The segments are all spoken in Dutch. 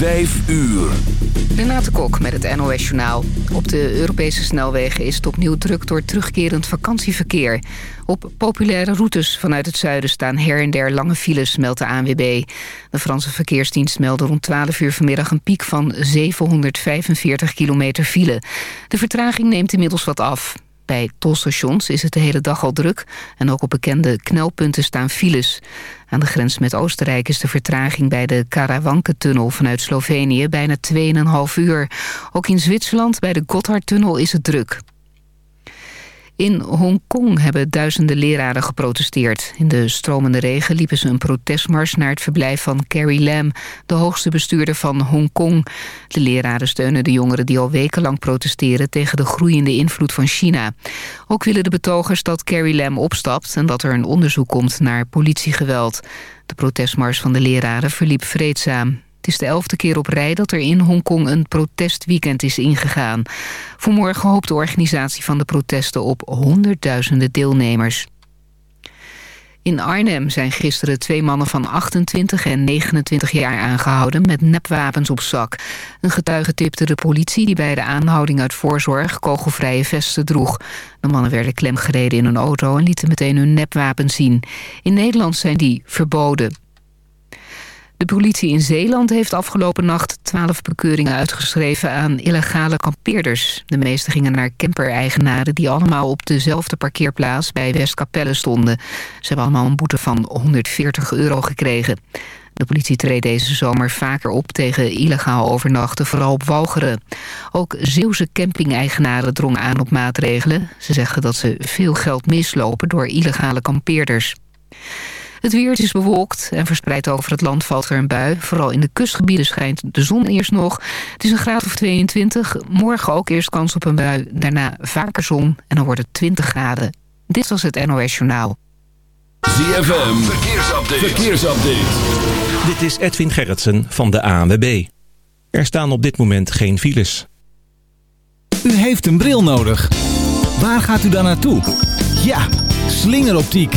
5 uur. Renate Kok met het NOS Journaal. Op de Europese snelwegen is het opnieuw druk door terugkerend vakantieverkeer. Op populaire routes vanuit het zuiden staan her en der lange files, meldt de ANWB. De Franse verkeersdienst meldde rond 12 uur vanmiddag een piek van 745 kilometer file. De vertraging neemt inmiddels wat af. Bij tolstations is het de hele dag al druk en ook op bekende knelpunten staan files. Aan de grens met Oostenrijk is de vertraging bij de Karawanke-tunnel vanuit Slovenië bijna 2,5 uur. Ook in Zwitserland bij de Gotthardtunnel is het druk. In Hongkong hebben duizenden leraren geprotesteerd. In de stromende regen liepen ze een protestmars naar het verblijf van Carrie Lam, de hoogste bestuurder van Hongkong. De leraren steunen de jongeren die al wekenlang protesteren tegen de groeiende invloed van China. Ook willen de betogers dat Carrie Lam opstapt en dat er een onderzoek komt naar politiegeweld. De protestmars van de leraren verliep vreedzaam. Het is de elfde keer op rij dat er in Hongkong een protestweekend is ingegaan. Vanmorgen hoopt de organisatie van de protesten op honderdduizenden deelnemers. In Arnhem zijn gisteren twee mannen van 28 en 29 jaar aangehouden met nepwapens op zak. Een getuige tipte de politie die bij de aanhouding uit voorzorg kogelvrije vesten droeg. De mannen werden klemgereden in een auto en lieten meteen hun nepwapens zien. In Nederland zijn die verboden. De politie in Zeeland heeft afgelopen nacht twaalf bekeuringen uitgeschreven aan illegale kampeerders. De meeste gingen naar camper-eigenaren die allemaal op dezelfde parkeerplaats bij Westkapelle stonden. Ze hebben allemaal een boete van 140 euro gekregen. De politie treedt deze zomer vaker op tegen illegaal overnachten, vooral op Walcheren. Ook Zeeuwse camping-eigenaren drongen aan op maatregelen. Ze zeggen dat ze veel geld mislopen door illegale kampeerders. Het weer is bewolkt en verspreid over het land valt er een bui. Vooral in de kustgebieden schijnt de zon eerst nog. Het is een graad of 22. Morgen ook eerst kans op een bui. Daarna vaker zon en dan wordt het 20 graden. Dit was het NOS Journaal. ZFM, verkeersupdate. verkeersupdate. Dit is Edwin Gerritsen van de ANWB. Er staan op dit moment geen files. U heeft een bril nodig. Waar gaat u dan naartoe? Ja, slingeroptiek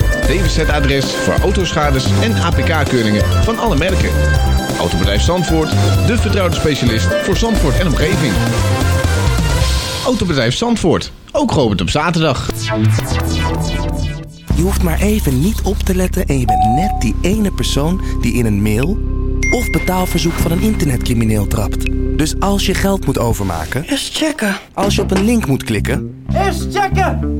DWZ-adres voor autoschades en APK-keuringen van alle merken. Autobedrijf Zandvoort, de vertrouwde specialist voor Zandvoort en omgeving. Autobedrijf Zandvoort, ook geopend op zaterdag. Je hoeft maar even niet op te letten en je bent net die ene persoon die in een mail of betaalverzoek van een internetcrimineel trapt. Dus als je geld moet overmaken... Eerst checken. Als je op een link moet klikken... Eerst checken!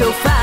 Was lang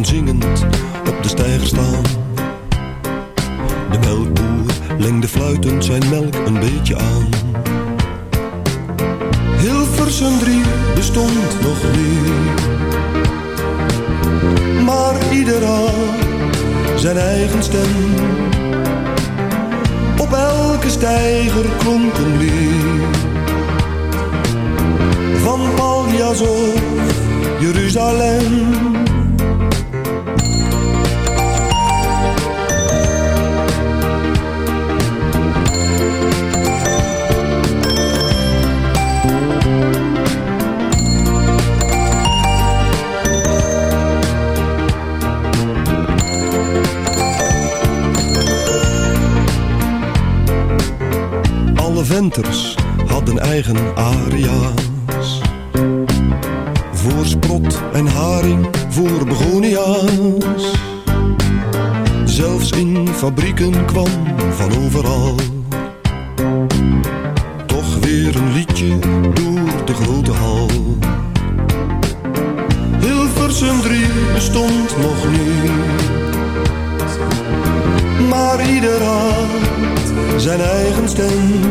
can sing bestond nog niet. Maar ieder had zijn eigen stem.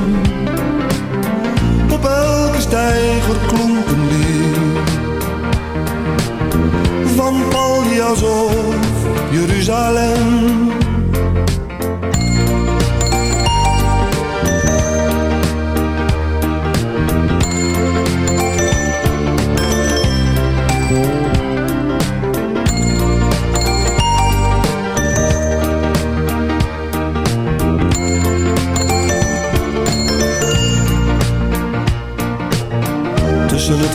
Op elke steiger klonk een. Van Paljas of Jeruzalem.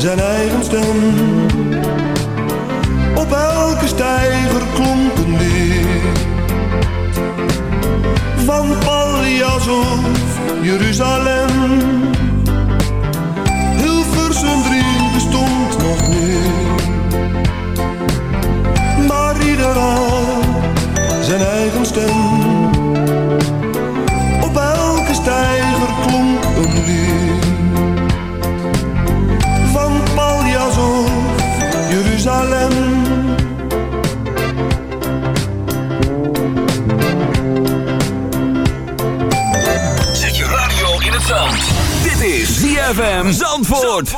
zijn eigen stem. Op elke steiger klonk een lied Van Paljas of Jeruzalem. Hilversum 3 bestond nog niet Maar ieder zijn eigen stem ZFM Zandvoort.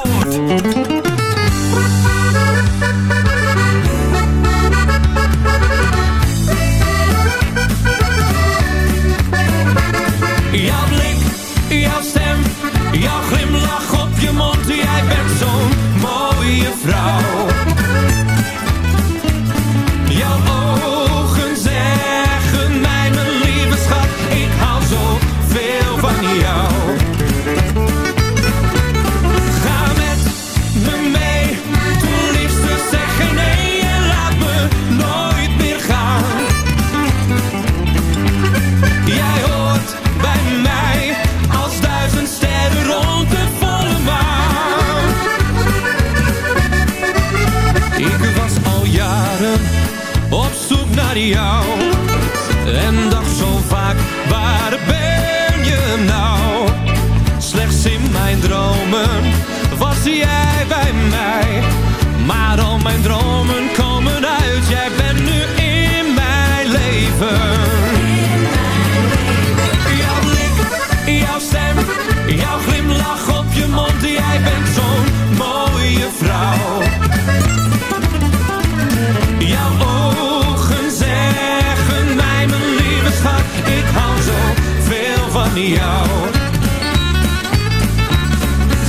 jou.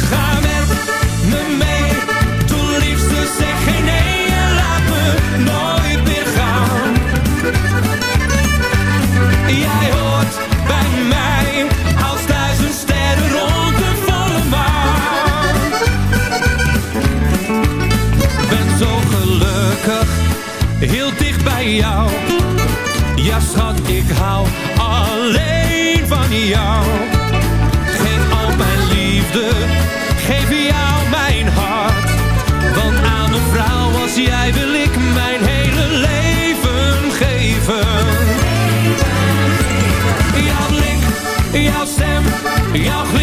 Ga met me mee, toen liefste zeg geen nee laat me nooit meer gaan. Jij hoort bij mij als duizend sterren rond de volle maan. Ben zo gelukkig, heel dicht bij jou. Ja schat, ik hou alleen jou. Geef al mijn liefde, geef jou mijn hart. Want aan een vrouw als jij wil ik mijn hele leven geven. Jouw blik, jouw stem, jouw glimlach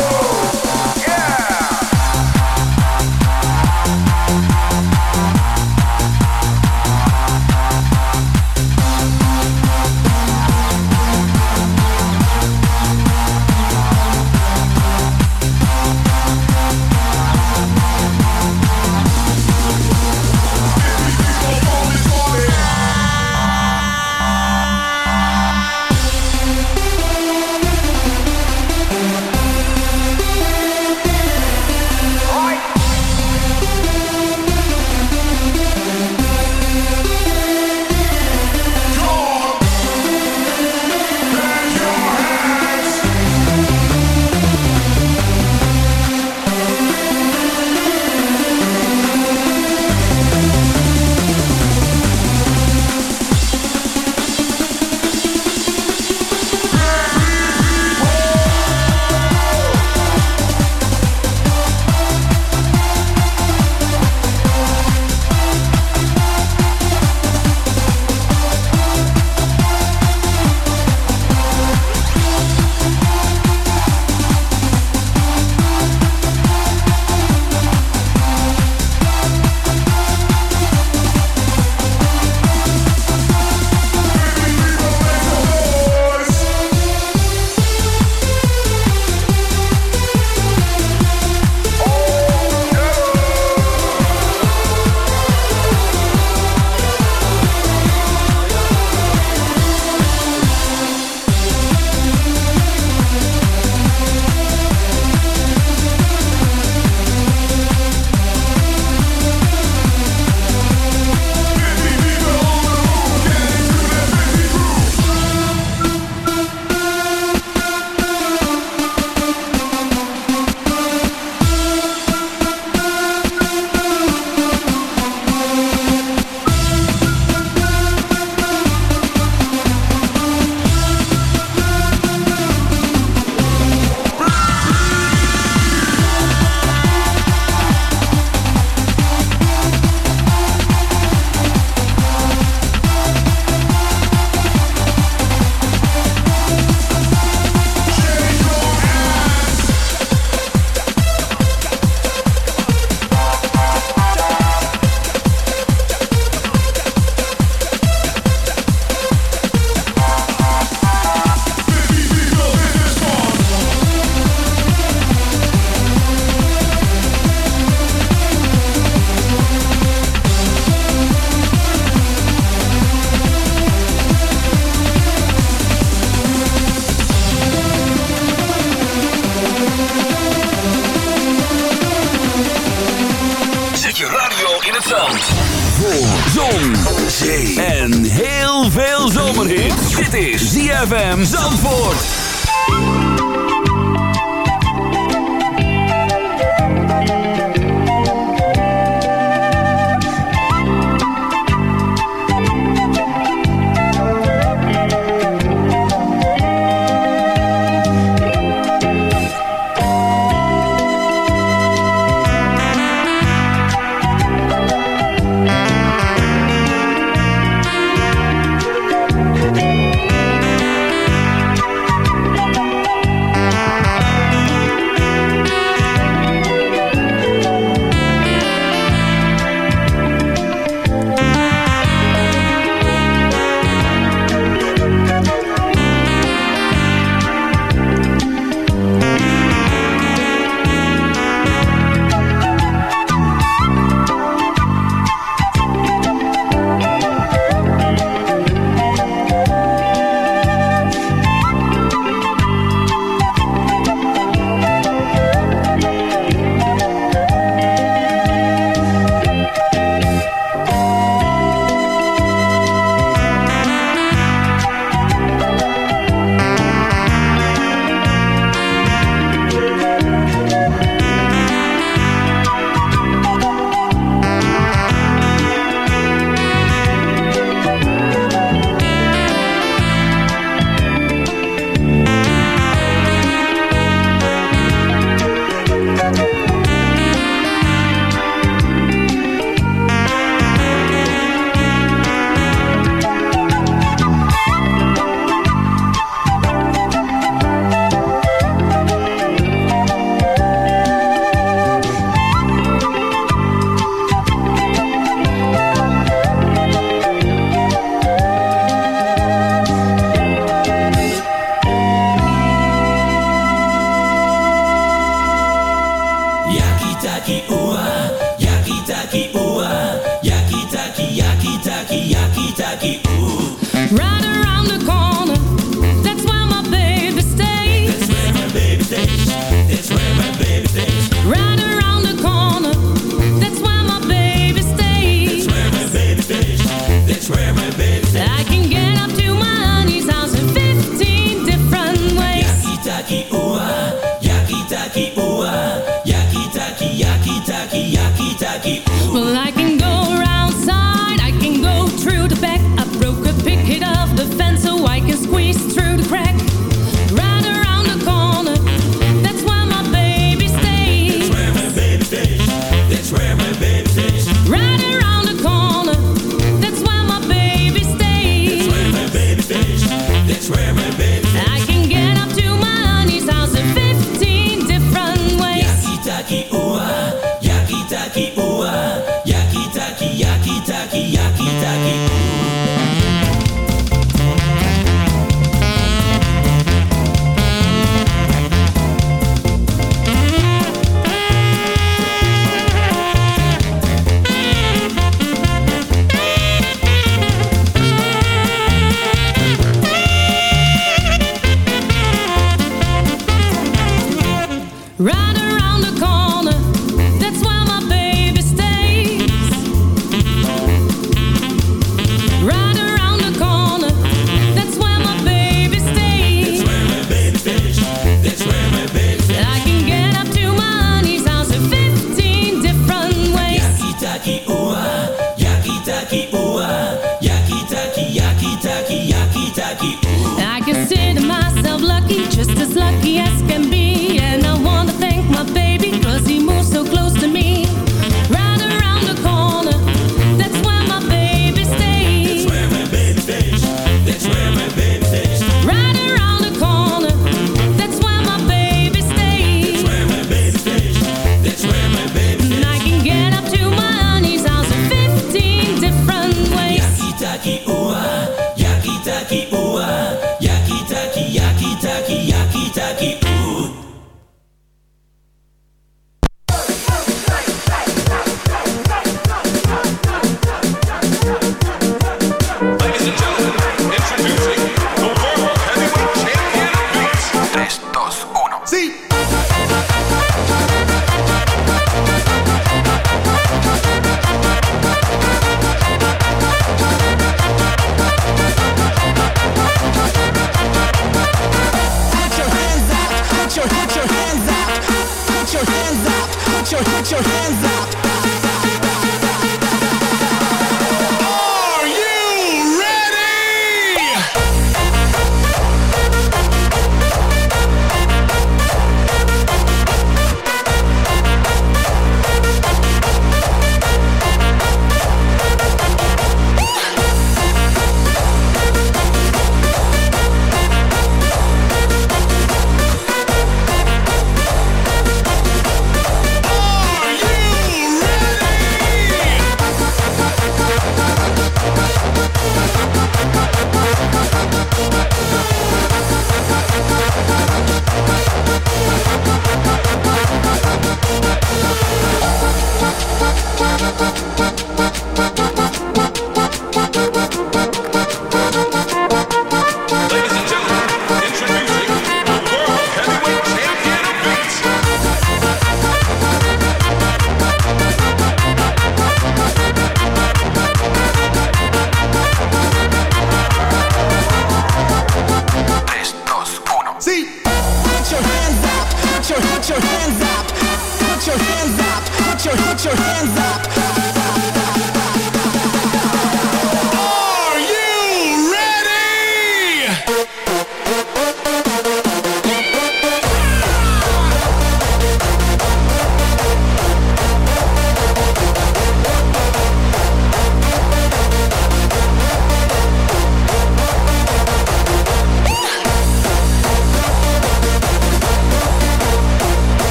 Radio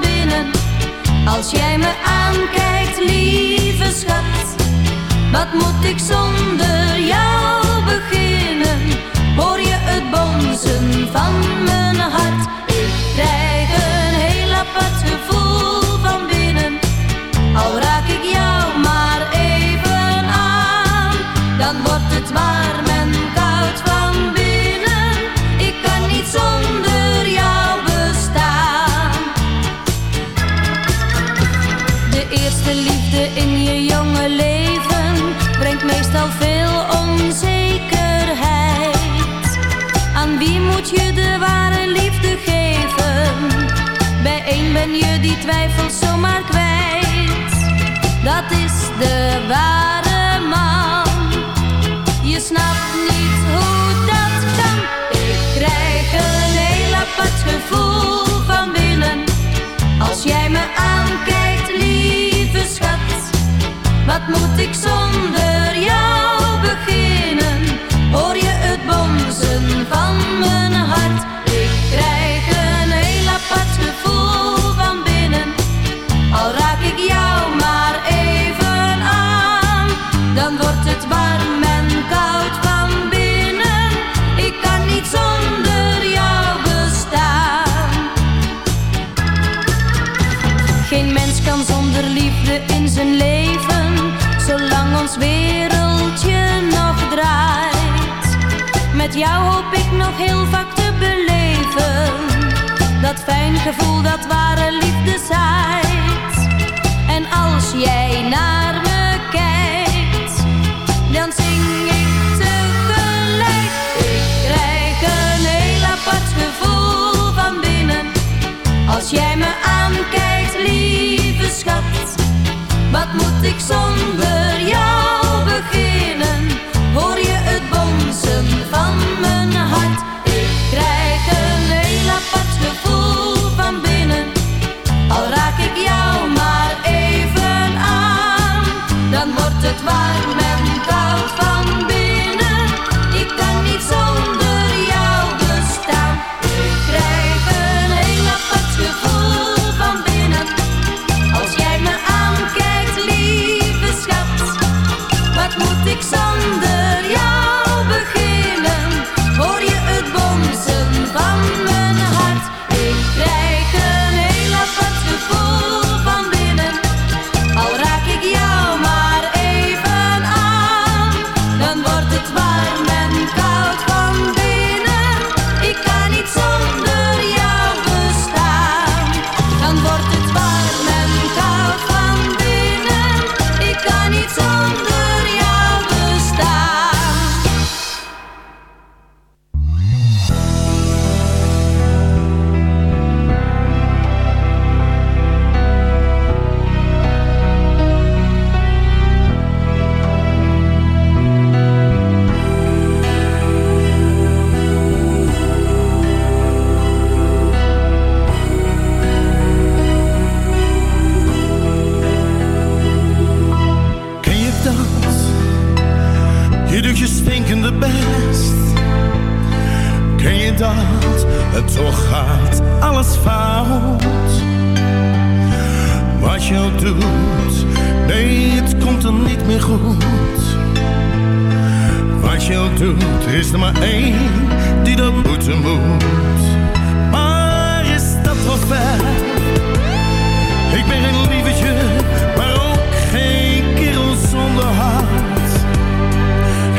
binnen. Als jij me aankijkt, lieve schat Wat moet ik zonder van mijn hart? Ik krijg een heel apart gevoel van binnen. Al raak ik jou maar even aan Dan wordt het warm en koud van binnen. Ik kan niet zonder jou bestaan. De eerste liefde Ben je die twijfelt zomaar kwijt Dat is de ware man je snapt niet hoe dat kan. Ik krijg een heel apart gevoel van binnen. Als jij me aankijkt, lieve schat. Wat moet ik zonder jou Met jou hoop ik nog heel vaak te beleven, dat fijn gevoel dat ware liefde zaait. En als jij naar me kijkt, dan zing ik tegelijk. Ik krijg een heel apart gevoel van binnen. Als jij me aankijkt, lieve schat. Wat moet ik zonder come Je doet je stinkende best. Ken je dat? Het toch gaat alles fout. Wat je doet, nee, het komt er niet meer goed. Wat je doet, er is er maar één die dat moeten moet. Maar is dat wel ver? Ik ben geen lievertje, maar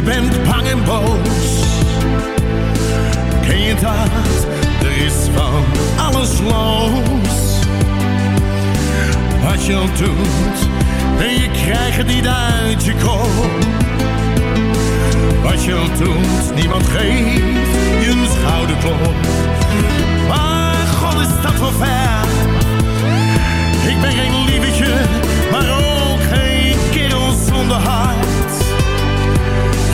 Je bent bang en boos. Ken je dat? Er is van alles los. Wat je al doet, en je krijgt niet uit je kop. Wat je al doet, niemand geeft je een schouderklop. Maar God is dat wel ver. Ik ben geen lievertje, maar ook geen kerel zonder hart.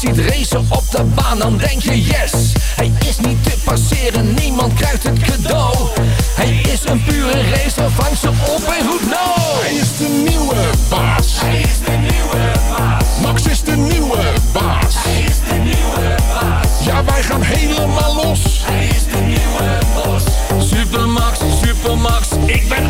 Ziet racen op de baan, dan denk je yes. Hij is niet te passeren, niemand krijgt het cadeau. Hij is een pure racer, vang ze op en goed nou. Hij is de nieuwe baas. Hij is de nieuwe baas. Max is de nieuwe baas. Hij is de nieuwe baas. Ja, wij gaan helemaal los. Hij is de nieuwe bos. Super Max, Super Max, ik ben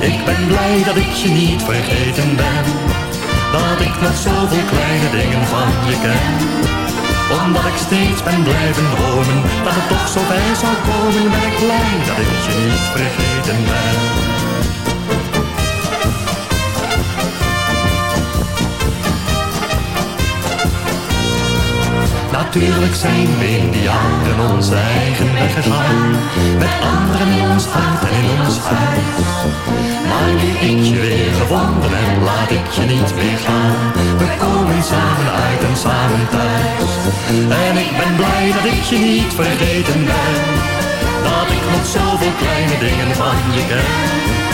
Ik ben blij dat ik je niet vergeten ben. Dat ik nog zoveel kleine dingen van je ken. Omdat ik steeds ben blijven dromen Dat het toch zo ver zou komen Ben ik blij dat ik je niet vergeten ben Natuurlijk zijn we in die jaren onze eigen weg. Met anderen in ons hart en in ons huis. Maar nu ik je weer gevonden heb, laat ik je niet meer gaan. We komen samen uit en samen thuis. En ik ben blij dat ik je niet vergeten ben. Dat ik nog zoveel kleine dingen van je ken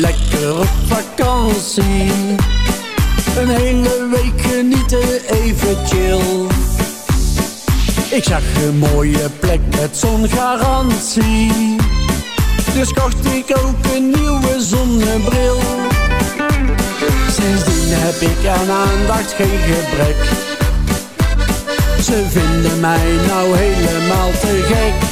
lekker op vakantie. Een hele week genieten, even chill. Ik zag een mooie plek met zongarantie. Dus kocht ik ook een nieuwe zonnebril. Sindsdien heb ik aan aandacht geen gebrek. Ze vinden mij nou helemaal te gek.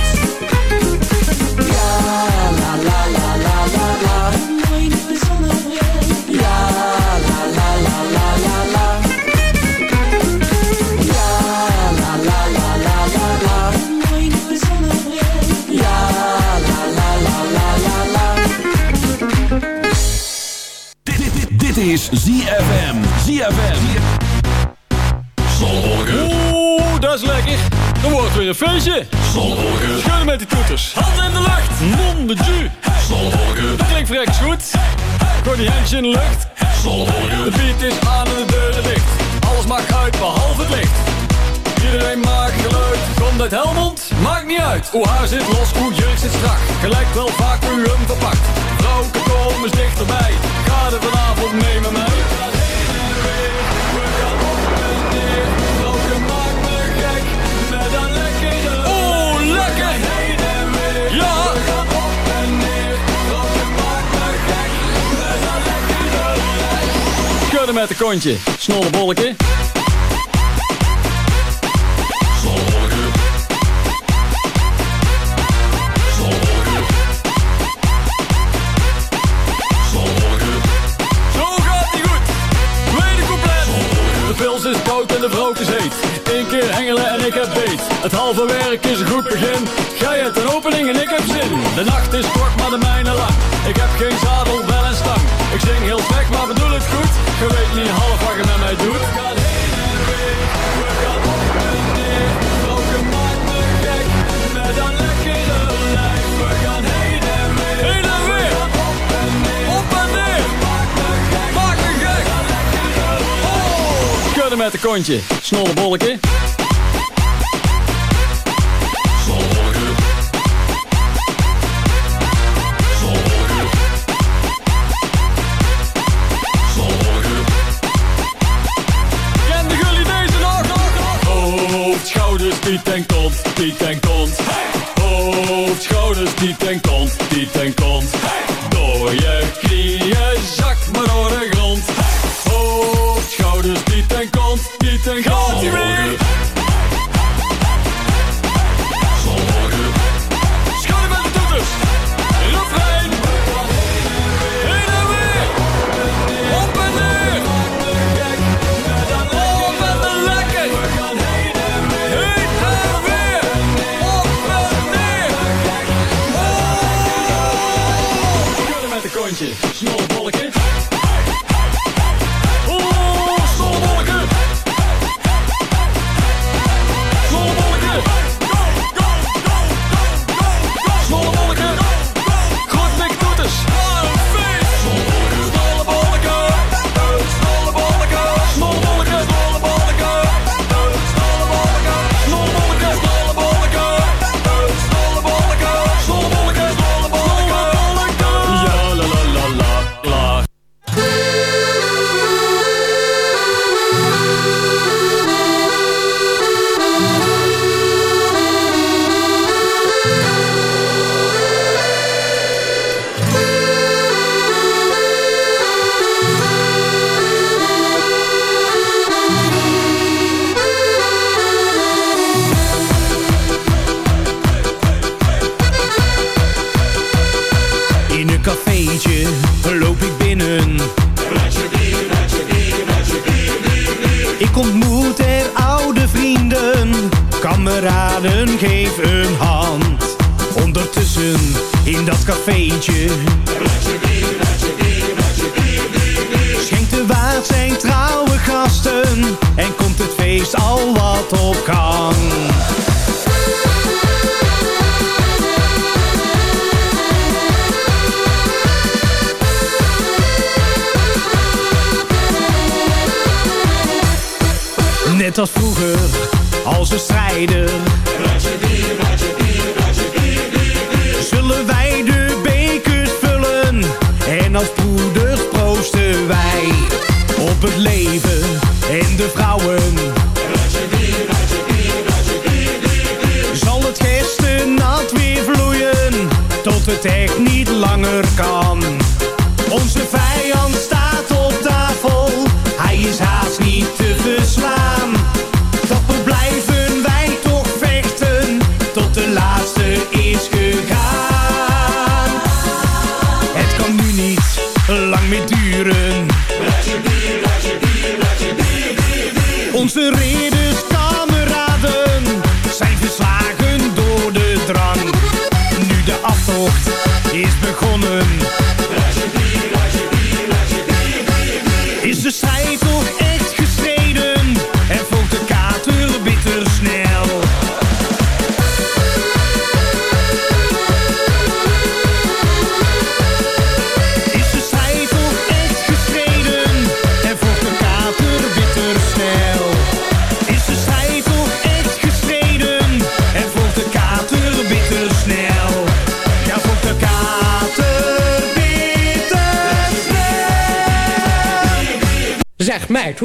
Is ZFM. ZFM. Zonnebolken. Oeh, dat is lekker. Er wordt weer een feestje. Zonnebolken. Schudden met die toeters. Handen in de lucht. Mon de ju. Dat klinkt vreks goed. Gooi die handjes in de lucht. Zonnebolken. De beat is aan en de deuren dicht. Alles maakt uit behalve het licht. Iedereen maakt geluid. Komt uit Helmond? Maakt niet uit. Hoe haar zit los, hoe jurk zit strak. Gelijk wel vaak u hem verpakt. Vrouwke, kom eens dichterbij. Ga er vanavond mee met mij. Oeh, lekker! Ja! Schudden met de kontje, snolle ik heb beet. Het halve werk is een goed begin. Gij hebt een opening en ik heb zin. De nacht is kort, maar de mijne lang. Ik heb geen zadel, wel een stang. Ik zing heel slecht, maar bedoel het goed. Je weet niet half wat met mij doet. We gaan heen en weer, we gaan op en neer. Roken maakt me gek, met een lekkere lijf. We gaan heen en weer, en. Op en neer, op en neer. Me gek, maakt me gek. Oh, schudden met de kontje, snolle bolletje. In dat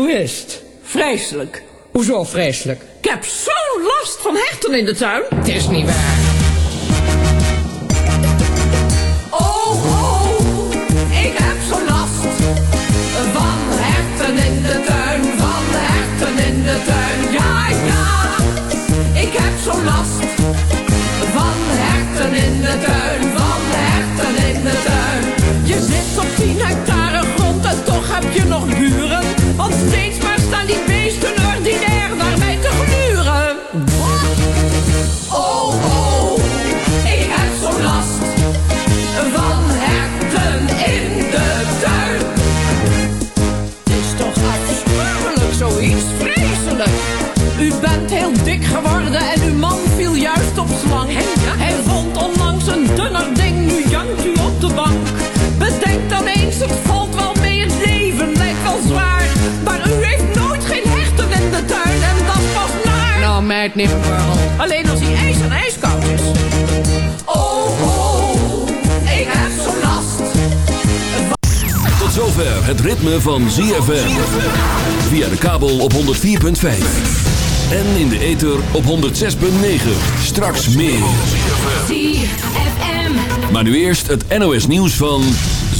Het? Vreselijk. Hoezo vreselijk? Ik heb zo'n last van herten in de tuin. Het is niet waar. Oh, oh, ik heb zo last van herten in de tuin, van herten in de tuin. Ja, ja, ik heb zo last van herten in de tuin, van herten in de tuin. Je zit op 10 hectare grond en toch heb je nog buren. Want steeds maar staan die beesten ordinair naar mij te gluren. Oh, oh, ik heb zo last van herten in de tuin. Het is toch afschuwelijk, zoiets vreselijk. U bent heel dik geworden Alleen als hij ijs en ijskoud is. Oh, oh, ik heb zo last Tot zover het ritme van ZFM. Via de kabel op 104.5. En in de ether op 106.9. Straks meer. ZFM. Maar nu eerst het NOS nieuws van...